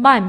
마 음.